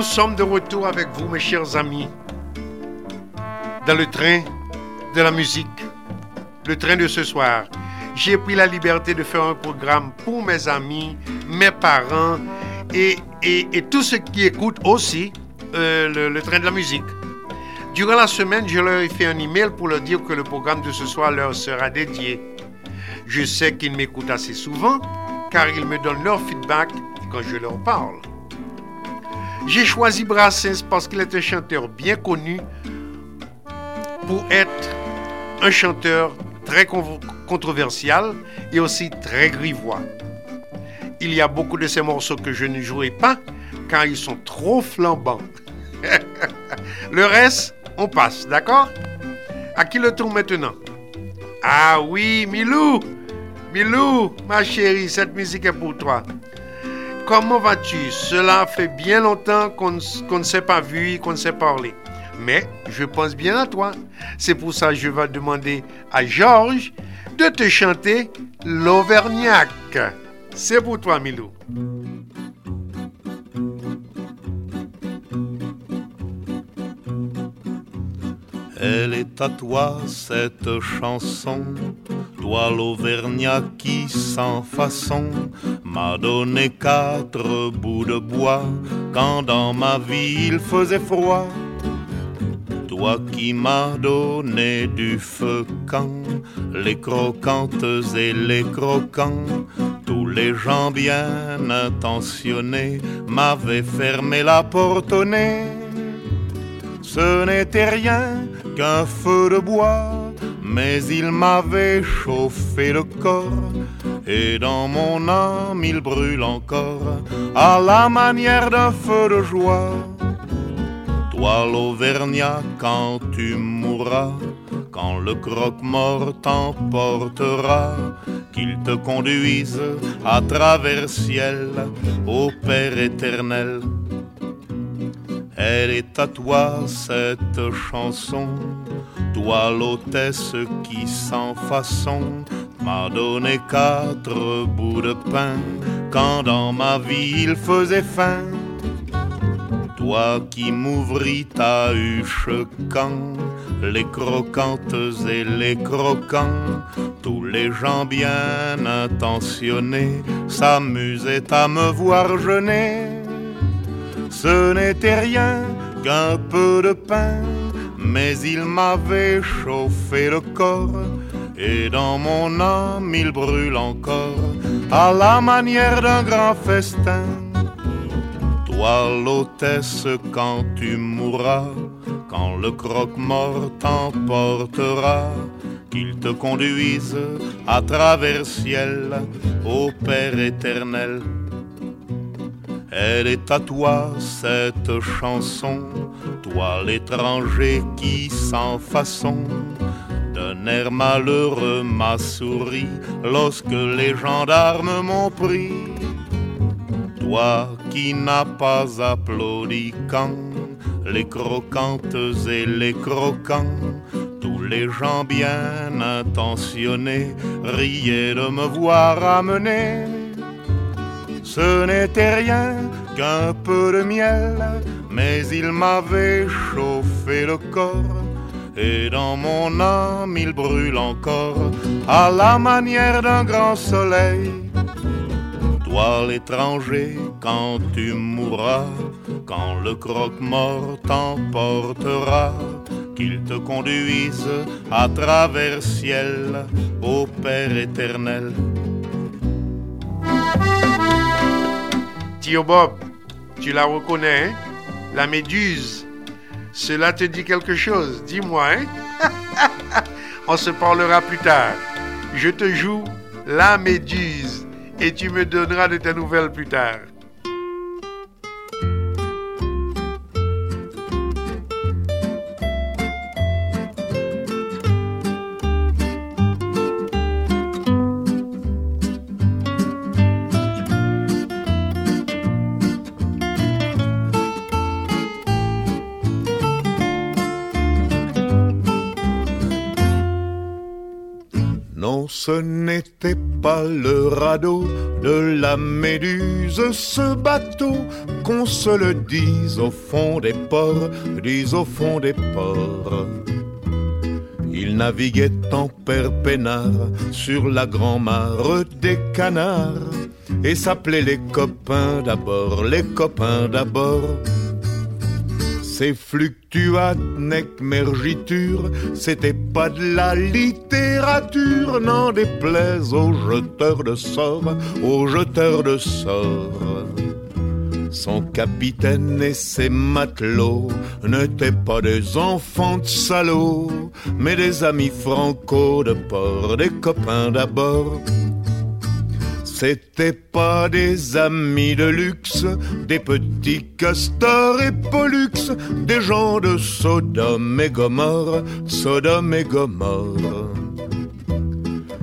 Nous sommes de retour avec vous, mes chers amis, dans le train de la musique, le train de ce soir. J'ai pris la liberté de faire un programme pour mes amis, mes parents et, et, tous ceux qui écoutent aussi euh, le, train de la musique. Durant la semaine, je leur ai fait un email pour leur dire que le programme de ce soir leur sera dédié. Je sais qu'ils m'écoutent assez souvent car ils me donnent leur feedback quand je leur parle. J'ai choisi Brassens parce qu'il est un chanteur bien connu pour être un chanteur très controversial et aussi très grivois. Il y a beaucoup de ces morceaux que je ne jouerai pas car ils sont trop flambants. le reste, on passe, d'accord? À qui le tour maintenant? Ah oui, Milou Milou, ma chérie, cette musique est pour toi. Comment vas-tu? Cela fait bien longtemps qu'on ne s'est pas vu, qu'on ne s'est parlé. Mais je pense bien à toi. C'est pour ça que je vais demander à Georges de te chanter l'Auvergnac. C'est pour toi, Milou. Elle est à toi cette chanson, toi l'Auvergnat qui sans façon m'a donné quatre bouts de bois quand dans ma vie il faisait froid. Toi qui m'as donné du feu quand les croquantes et les croquants, tous les gens bien intentionnés m'avaient fermé la porte au nez. Ce n'était rien qu'un feu de bois, mais il m'avait chauffé le corps. Et dans mon âme il brûle encore à la manière d'un feu de joie. Toi l'Auvergnat quand tu mourras, quand le croque-mort t'emportera, qu'il te conduise à travers ciel au Père éternel elle est à toi cette chanson, toi l'hôtesse qui sans façon m'a donné quatre bouts de pain quand dans ma vie il faisait faim. Toi qui m'ouvris ta huche quand les croquantes et les croquants, tous les gens bien intentionnés s'amusaient à me voir jeûner. Ce n'était rien qu'un peu de pain, mais il m'avait chauffé le corps, et dans mon âme il brûle encore, à la manière d'un grand festin. Toi l'hôtesse quand tu mourras, quand le croque-mort t'emportera, qu'il te conduise à travers ciel au Père éternel elle est à toi cette chanson, toi l'étranger qui sans façon d'un air malheureux m'a souri lorsque les gendarmes m'ont pris. Toi qui n'as pas applaudi quand les croquantes et les croquants, tous les gens bien intentionnés riaient de me voir amener ce n'était rien qu'un peu de miel, mais il m'avait chauffé le corps. Et dans mon âme il brûle encore à la manière d'un grand soleil. Toi l'étranger, quand tu mourras, quand le croque-mort t'emportera, qu'il te conduise à travers ciel au Père éternel Tio Bob, tu la reconnais, hein? La méduse. Cela te dit quelque chose, dis-moi, hein? On se parlera plus tard. Je te joue la méduse et tu me donneras de tes nouvelles plus tard. Non, ce n'était pas le radeau de la méduse, ce bateau, qu'on se le dise au fond des ports, dise au fond des ports. Il naviguait en perpénard sur la grand-mare des canards et s'appelait les copains d'abord, les copains d'abord. Ces fluctuates mergiture, c'était pas de la littérature, n'en déplaise aux jeteurs de sorts, aux jeteurs de sorts. Son capitaine et ses matelots n'étaient pas des enfants de salauds, mais des amis franco de port, des copains d'abord. C'était pas des amis de luxe, des petits castors et pollux, des gens de Sodome et Gomorre, Sodome et Gomorre.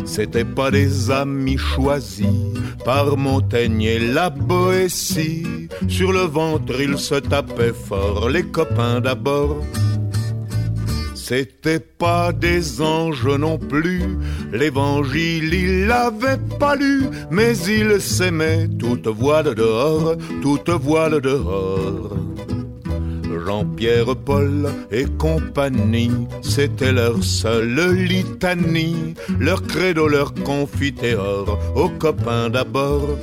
C'était pas des amis choisis par Montaigne et la Boétie. Sur le ventre, ils se tapaient fort, les copains d'abord. C'était pas des anges non plus, l'évangile il l'avait pas lu, mais il s'aimait toute voile dehors, toute voile dehors. Jean-Pierre Paul et compagnie, c'était leur seule litanie, leur credo, leur confiteor, aux copains d'abord.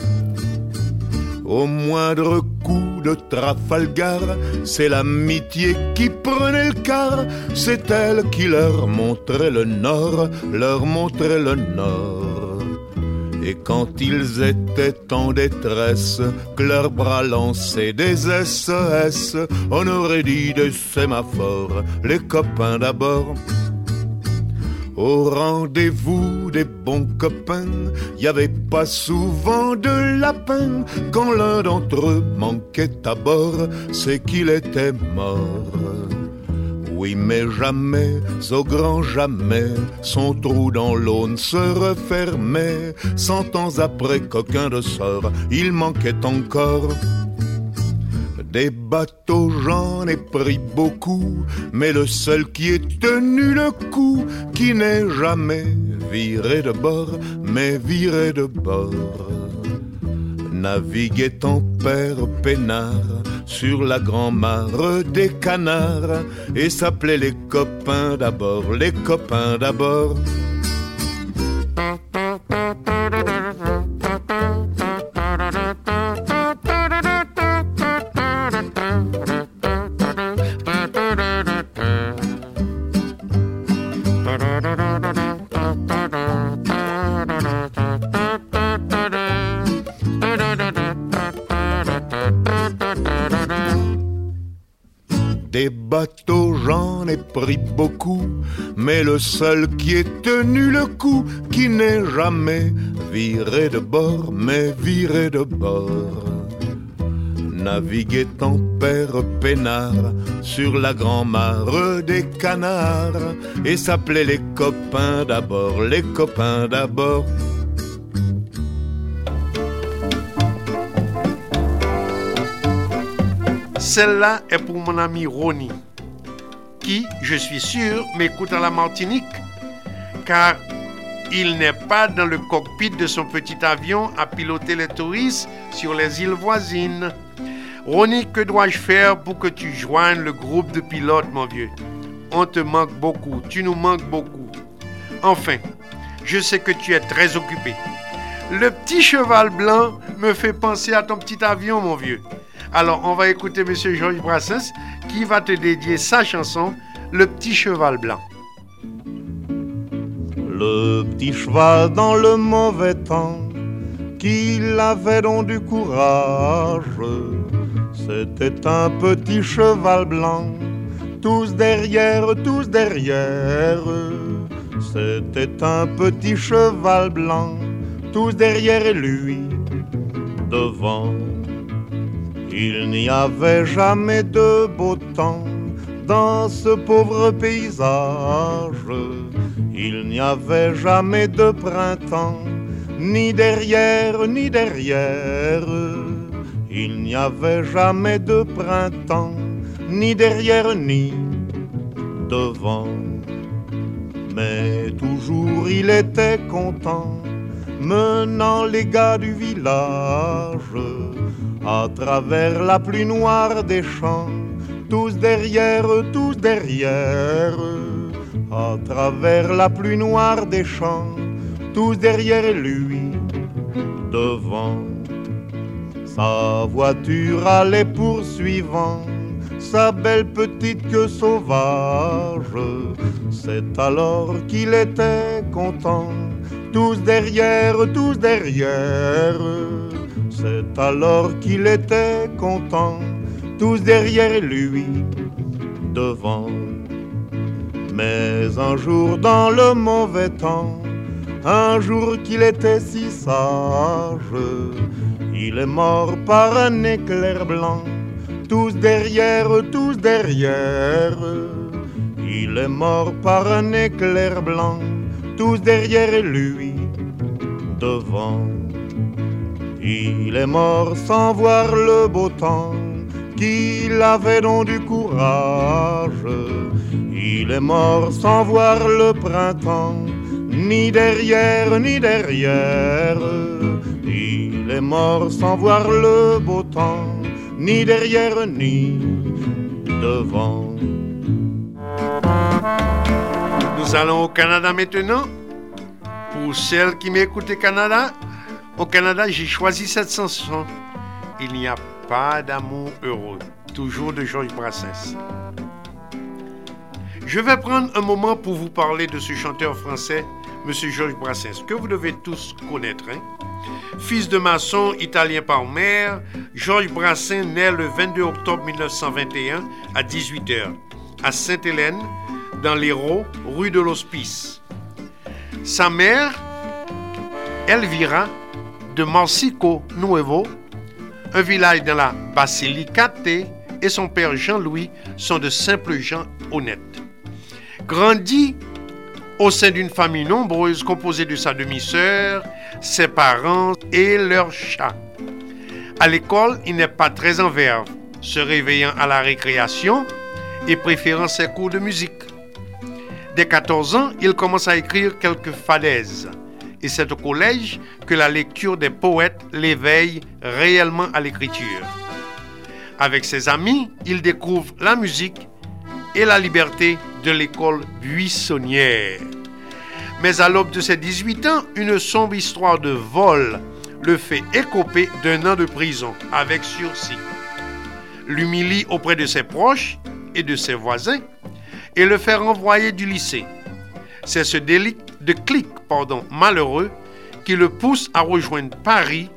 Au moindre coup de Trafalgar, c'est l'amitié qui prenait le quart, c'est elle qui leur montrait le nord, leur montrait le nord. Et quand ils étaient en détresse, que leurs bras lançaient des SES, on aurait dit des sémaphores, les copains d'abord. Au rendez-vous des bons copains, y avait pas souvent de lapin. Quand l'un d'entre eux manquait à bord, c'est qu'il était mort. Oui, mais jamais, au grand jamais, son trou dans l'aune se refermait. Cent ans après qu'aucun de sort, il manquait encore. Des bateaux, j'en ai pris beaucoup, mais le seul qui ait tenu le coup, qui n'est jamais viré de bord, mais viré de bord. Naviguait en père peinard sur la grand-mare des canards et s'appelait les copains d'abord, les copains d'abord. Beaucoup, mais le seul qui ait tenu le coup, qui n'est jamais viré de bord, mais viré de bord. Naviguait en père peinard sur la grand-mare des canards et s'appelait les copains d'abord, les copains d'abord. Celle-là est pour mon ami Ronnie, qui, je suis sûr, m'écoute à la Martinique, car il n'est pas dans le cockpit de son petit avion à piloter les touristes sur les îles voisines. Ronnie, que dois-je faire pour que tu joignes le groupe de pilotes, mon vieux? On te manque beaucoup, tu nous manques beaucoup. Enfin, je sais que tu es très occupé. Le petit cheval blanc me fait penser à ton petit avion, mon vieux. Alors, on va écouter M. Georges Brassens qui va te dédier sa chanson, Le petit cheval blanc. Le petit cheval dans le mauvais temps, qu'il avait donc du courage. C'était un petit cheval blanc, tous derrière, tous derrière. C'était un petit cheval blanc, tous derrière lui, devant. Il n'y avait jamais de beau temps dans ce pauvre paysage. Il n'y avait jamais de printemps, ni derrière, ni derrière. Il n'y avait jamais de printemps, ni derrière, ni devant. Mais toujours jour il était content, menant les gars du village à travers la pluie noire des champs, tous derrière, tous derrière, à travers la pluie noire des champs, tous derrière lui, devant. Sa voiture allait poursuivant sa belle petite queue sauvage. C'est alors qu'il était content, tous derrière, tous derrière. C'est alors qu'il était content, tous derrière lui, devant. Mais un jour dans le mauvais temps, un jour qu'il était si sage, il est mort par un éclair blanc tous derrière, tous derrière. Il est mort par un éclair blanc, tous derrière lui, devant. Il est mort sans voir le beau temps, qu'il avait donc du courage. Il est mort sans voir le printemps, ni derrière, ni derrière. Il est mort sans voir le beau temps ni derrière ni devant. Nous allons au Canada maintenant. Pour celles qui m'écoutent Canada, au Canada, j'ai choisi cette chanson. Il n'y a pas d'amour heureux. Toujours de Georges Brassens. Je vais prendre un moment pour vous parler de ce chanteur français, M. Georges Brassens, que vous devez tous connaître. Hein? Fils de maçon italien par mère, Georges Brassens naît le 22 octobre 1921 à 18h à Sainte-Hélène, dans l'Hérault, rue de l'Hospice. Sa mère, Elvira, de Marsico Nuevo, un village dans la Basilicate, et son père Jean-Louis sont de simples gens honnêtes. Grandi au sein d'une famille nombreuse composée de sa demi-sœur, ses parents et leur chat. À l'école, il n'est pas très en verve, se réveillant à la récréation et préférant ses cours de musique. Dès 14 ans, il commence à écrire quelques falaises. Et c'est au collège que la lecture des poètes l'éveille réellement à l'écriture. Avec ses amis, il découvre la musique et la liberté de l'école buissonnière. Mais à l'aube de ses 18 ans, une sombre histoire de vol le fait écoper d'un an de prison avec sursis, l'humilie auprès de ses proches et de ses voisins et le fait renvoyer du lycée. C'est ce délit de clic malheureux qui le pousse à rejoindre Paris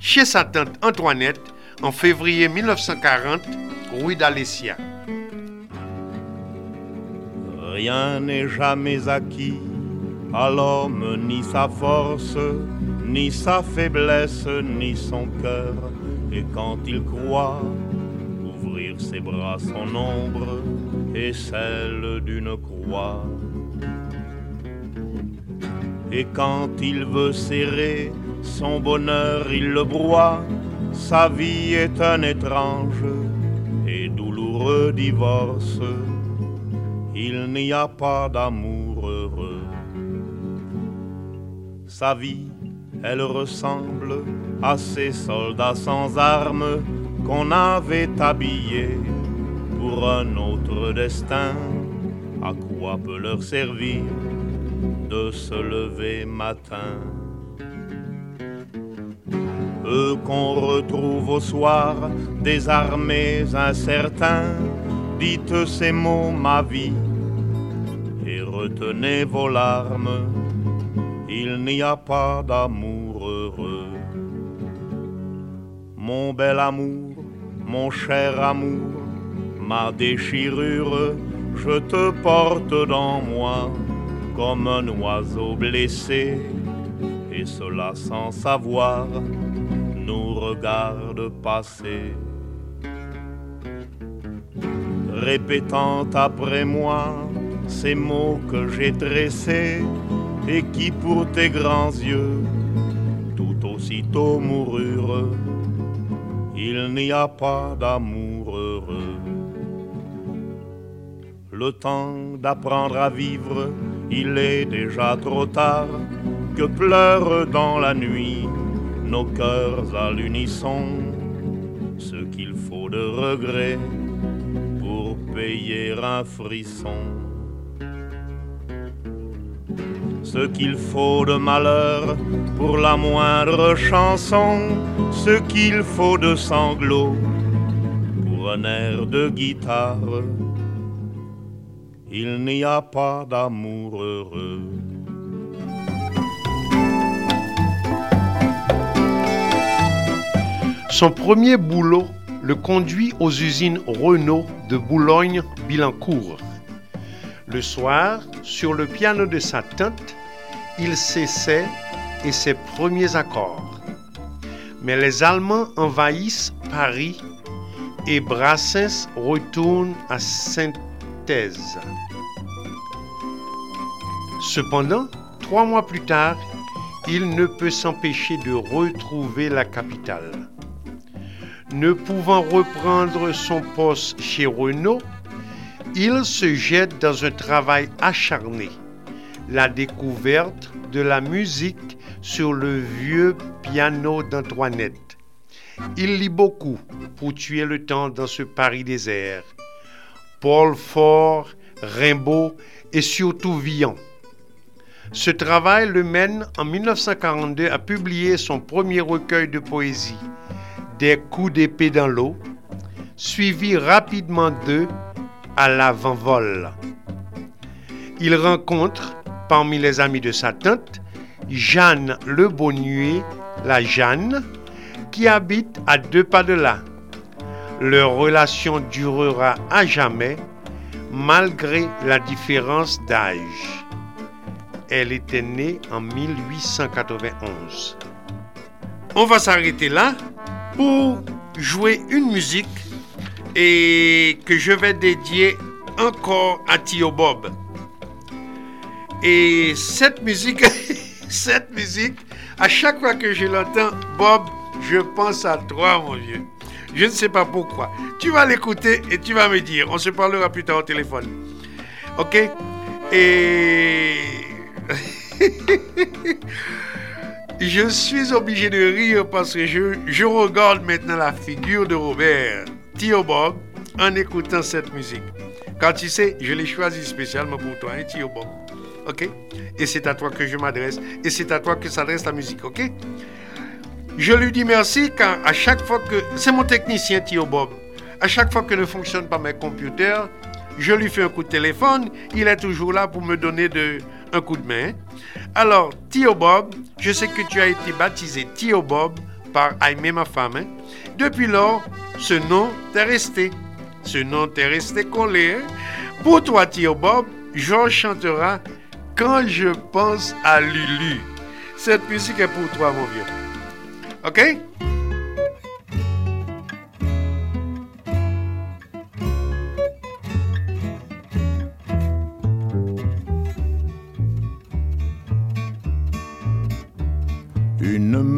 chez sa tante Antoinette en février 1940, rue d'Alessia. Rien n'est jamais acquis à l'homme ni sa force, ni sa faiblesse, ni son cœur. Et quand il croit ouvrir ses bras, son ombre et celle d'une croix. Et quand il veut serrer son bonheur, il le broie. Sa vie est un étrange et douloureux divorce il n'y a pas d'amour heureux. Sa vie, elle ressemble à ces soldats sans armes qu'on avait habillés pour un autre destin. À quoi peut leur servir de se lever matin. Eux qu'on retrouve au soir, désarmés, incertains, dites ces mots, ma vie, et retenez vos larmes, il n'y a pas d'amour heureux. Mon bel amour, mon cher amour, ma déchirure, je te porte dans moi comme un oiseau blessé, et cela sans savoir nous regarde passer répétant après moi ces mots que j'ai dressés et qui pour tes grands yeux tout aussitôt moururent. Il n'y a pas d'amour heureux. Le temps d'apprendre à vivre il est déjà trop tard, que pleurent dans la nuit nos cœurs à l'unisson, ce qu'il faut de regret pour payer un frisson. Ce qu'il faut de malheur pour la moindre chanson, ce qu'il faut de sanglots pour un air de guitare. Il n'y a pas d'amour heureux Son premier boulot le conduit aux usines Renault de Boulogne-Billancourt. Le soir, sur le piano de sa tante, il s'essaie et ses premiers accords. Mais les Allemands envahissent Paris et Brassens retourne à Sainte-Thèse. Cependant, trois mois plus tard, il ne peut s'empêcher de retrouver la capitale. Ne pouvant reprendre son poste chez Renault, il se jette dans un travail acharné, la découverte de la musique sur le vieux piano d'Antoinette. Il lit beaucoup pour tuer le temps dans ce Paris désert. Paul Fort, Rimbaud et surtout Villon. Ce travail le mène en 1942 à publier son premier recueil de poésie, des coups d'épée dans l'eau, suivi rapidement d'eux à l'avant-vol. Il rencontre, parmi les amis de sa tante, Jeanne Le Bonnuet, la Jeanne, qui habite à deux pas de là. Leur relation durera à jamais, malgré la différence d'âge. Elle était née en 1891. On va s'arrêter là pour jouer une musique et que je vais dédier encore à Tio Bob. Et cette musique, cette musique, à chaque fois que je l'entends, Bob, je pense à toi, mon vieux. Je ne sais pas pourquoi. Tu vas l'écouter et tu vas me dire. On se parlera plus tard au téléphone. Ok? Et... Je suis obligé de rire parce que je, regarde maintenant la figure de Robert, Tio Bob, en écoutant cette musique. Quand tu sais, je l'ai choisi spécialement pour toi, hein, Bob. OK? Et c'est à toi que je m'adresse. Et c'est à toi que s'adresse la musique, OK? Je lui dis merci car à chaque fois que... C'est mon technicien, Tio Bob. À chaque fois que ne fonctionne pas mes computers, je lui fais un coup de téléphone. Il est toujours là pour me donner de, un coup de main. Alors, Tio Bob, je sais que tu as été baptisé Tio Bob par Aimé, ma femme. Hein. Depuis lors, ce nom t'est resté. Ce nom t'est resté collé. Hein. Pour toi, Tio Bob, Georges chantera Quand je pense à Lulu. Cette musique est pour toi, mon vieux. OK?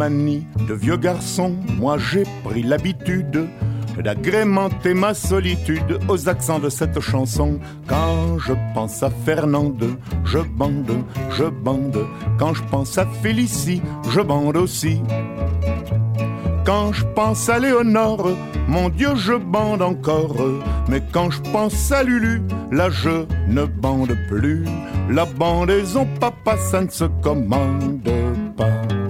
De vieux garçon, moi j'ai pris l'habitude d'agrémenter ma solitude aux accents de cette chanson. Quand je pense à Fernande, je bande, je bande. Quand je pense à Félicie, je bande aussi. Quand je pense à Léonore, mon Dieu, je bande encore. Mais quand je pense à Lulu, là je ne bande plus. La bandaison, papa, ça ne se commande pas.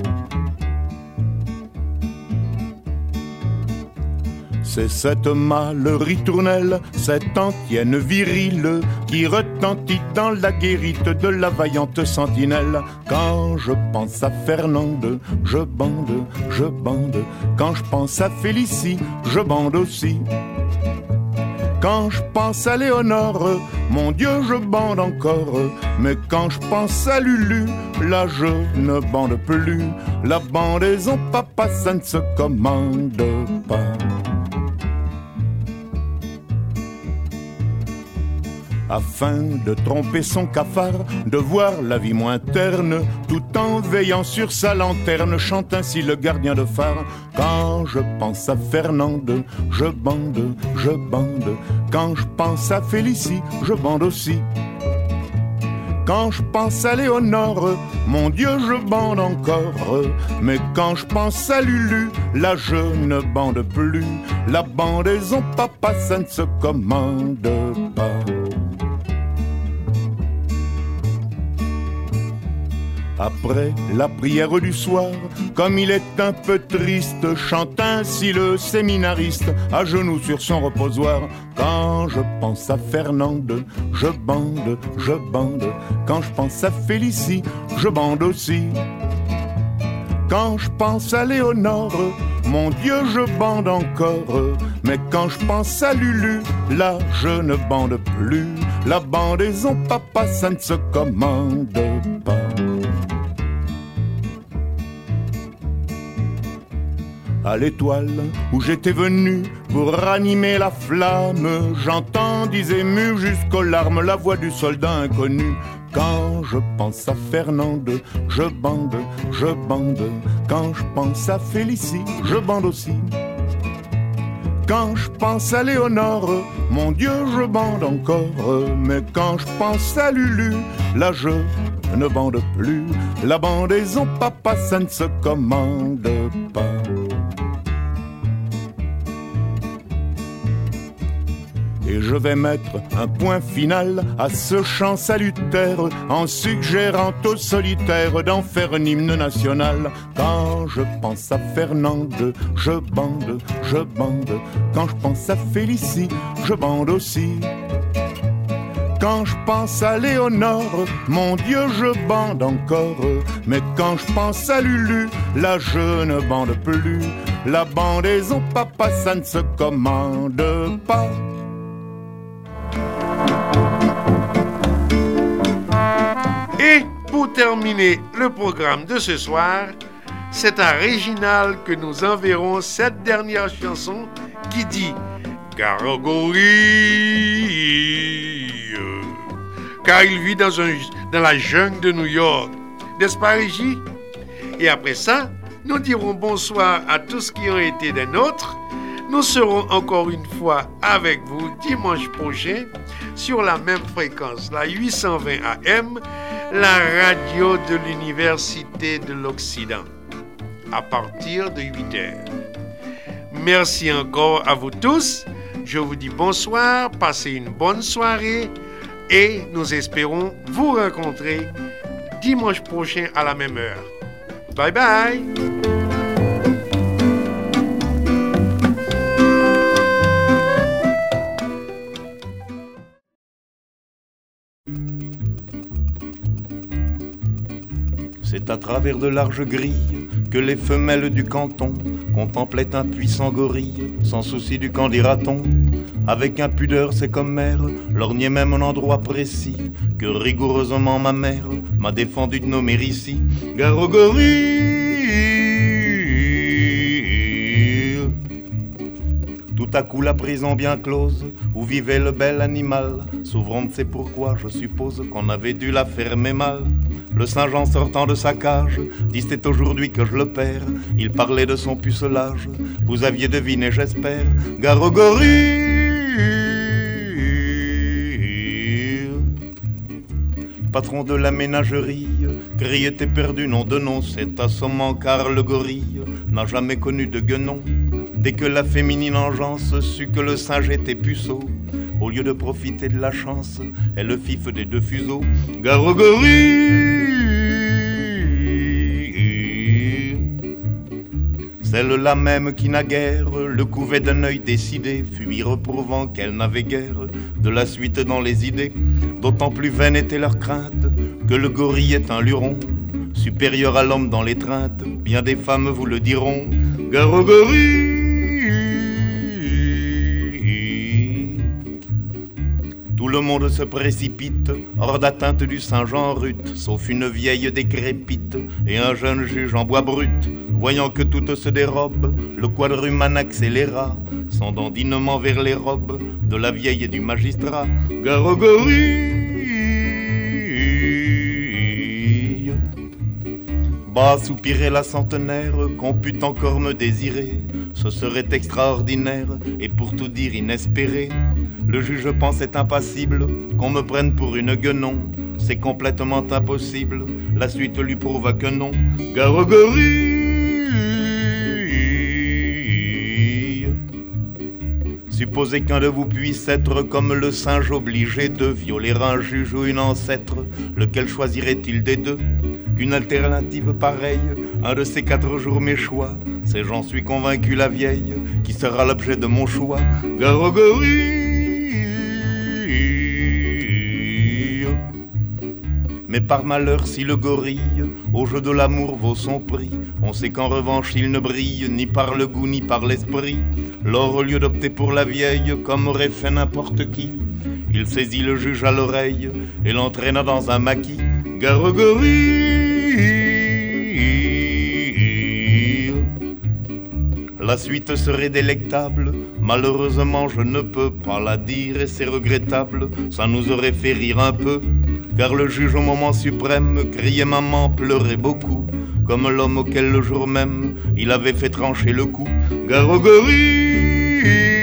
C'est cette mâle ritournelle, cette antienne virile qui retentit dans la guérite de la vaillante sentinelle. Quand je pense à Fernande, je bande, je bande. Quand je pense à Félicie, je bande aussi. Quand je pense à Léonore, mon Dieu, je bande encore. Mais quand je pense à Lulu, là je ne bande plus. La bandaison, papa, ça ne se commande pas. Afin de tromper son cafard, de voir la vie moins terne, tout en veillant sur sa lanterne, chante ainsi le gardien de phare. Quand je pense à Fernande, je bande, je bande. Quand je pense à Félicie, je bande aussi. Quand je pense à Léonore, mon Dieu, je bande encore. Mais quand je pense à Lulu, là je ne bande plus. La bandaison, papa, ça ne se commande pas. Après la prière du soir, comme il est un peu triste, chante ainsi le séminariste, à genoux sur son reposoir. Quand je pense à Fernande, je bande, je bande. Quand je pense à Félicie, je bande aussi. Quand je pense à Léonore, mon Dieu, je bande encore. Mais quand je pense à Lulu, là, je ne bande plus. La bandaison, papa, ça ne se commande pas. À l'étoile où j'étais venu pour ranimer la flamme. J'entends, disait ému jusqu'aux larmes la voix du soldat inconnu. Quand je pense à Fernande, je bande, je bande. Quand je pense à Félicie, je bande aussi. Quand je pense à Léonore, mon Dieu, je bande encore. Mais quand je pense à Lulu, là je ne bande plus. La bandaison, papa, ça ne se commande pas. Et je vais mettre un point final à ce chant salutaire en suggérant au solitaire d'en faire un hymne national. Quand je pense à Fernande, je bande, je bande. Quand je pense à Félicie, je bande aussi. Quand je pense à Léonore, mon Dieu, je bande encore. Mais quand je pense à Lulu, là je ne bande plus. La bandaison, papa, ça ne se commande pas. Et pour terminer le programme de ce soir, c'est à Réginal que nous enverrons cette dernière chanson qui dit Gargoyle, car il vit dans, un, dans la jungle de New York. N'est-ce pas, Régie Et après ça, nous dirons bonsoir à tous qui ont été des nôtres. Nous serons encore une fois avec vous dimanche prochain sur la même fréquence, la 820 AM, la radio de l'Université de l'Occident, à partir de 8 heures. Merci encore à vous tous. Je vous dis bonsoir, passez une bonne soirée et nous espérons vous rencontrer dimanche prochain à la même heure. Bye bye. C'est à travers de larges grilles que les femelles du canton contemplaient un puissant gorille, sans souci du camp des ratons. Avec impudeur, c'est comme mère, lorgnait même un endroit précis que rigoureusement ma mère m'a défendu de nommer ici. Gare au gorille. Tout à coup, la prison bien close, où vivait le bel animal, s'ouvrant, c'est pourquoi je suppose qu'on avait dû la fermer mal. Le Saint-Jean sortant de sa cage, dit c'est aujourd'hui que je le perds. Il parlait de son pucelage, vous aviez deviné, j'espère. Garogori Patron de la ménagerie, criait perdu, nom de nom, c'est assommant car le gorille n'a jamais connu de guenon. Dès que la féminine engeance sut que le singe était puceau, au lieu de profiter de la chance, elle le fif des deux fuseaux. Garogori Celle-là même qui naguère le couvait d'un œil décidé, fut reprouvant qu'elle n'avait guère de la suite dans les idées. D'autant plus vaine était leur crainte que le gorille est un luron, supérieur à l'homme dans l'étreinte. Bien des femmes vous le diront. Gare le monde se précipite, hors d'atteinte du Saint-Jean rut, sauf une vieille décrépite et un jeune juge en bois brut. Voyant que tout se dérobe, le quadruman accéléra son dandinement vers les robes de la vieille et du magistrat. Garogorille Bas soupirait la centenaire, qu'on pût encore me désirer. Ce serait extraordinaire et pour tout dire inespéré. Le juge pensait impassible qu'on me prenne pour une guenon c'est complètement impossible. La suite lui prouva que non. Garogori Supposez qu'un de vous puisse être comme le singe obligé de violer un juge ou une ancêtre, lequel choisirait-il des deux? Qu'une alternative pareille, un de ces quatre jours mes choix, c'est j'en suis convaincu la vieille, qui sera l'objet de mon choix. Garogori Mais par malheur, si le gorille au jeu de l'amour vaut son prix, on sait qu'en revanche il ne brille ni par le goût ni par l'esprit. Lors, au lieu d'opter pour la vieille, comme aurait fait n'importe qui, il saisit le juge à l'oreille et l'entraîna dans un maquis. Garogorie La suite serait délectable, malheureusement je ne peux pas la dire et c'est regrettable, ça nous aurait fait rire un peu, car le juge au moment suprême criait maman, pleurait beaucoup comme l'homme auquel le jour même il avait fait trancher le cou. Garogorie